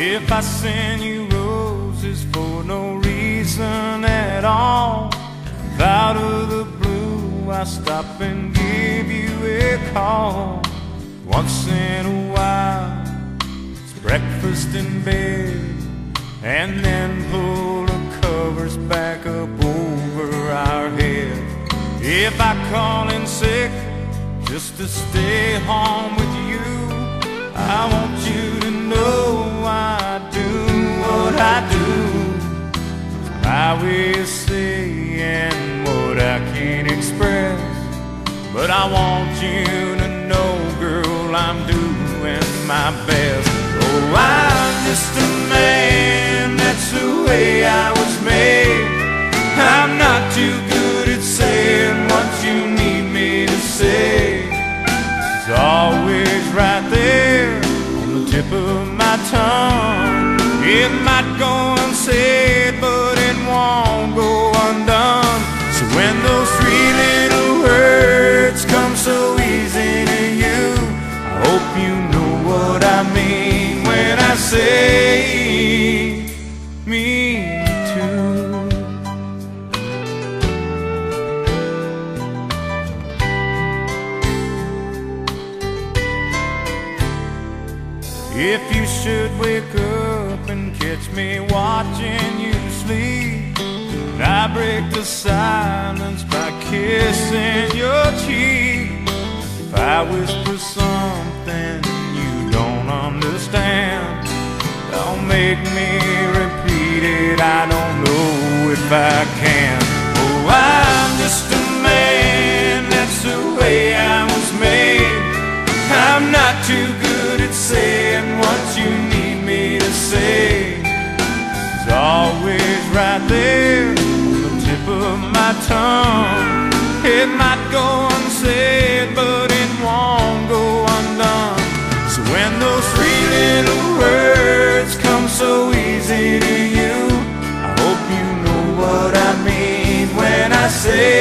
If I send you roses for no reason at all, out of the blue, I stop and give you a call. Once in a while, it's breakfast in bed, and then pull the covers back up over our head. If I call in sick just to stay home with you, My way of saying what I can't express. But I want you to know, girl, I'm doing my best. Oh, I'm just a man, that's the way I was made. I'm not too good at saying what you need me to say. It's always right there on the tip of my tongue. It might go hope you know what I mean when I say me too. If you should wake up and catch me watching you sleep, I break the silence by kissing your cheek. If I whisper something I can. Oh, I'm just a man, that's the way I was made. I'm not too good at saying what you need me to say. It's always right there on the tip of my tongue. It might go unsaid, but it won't say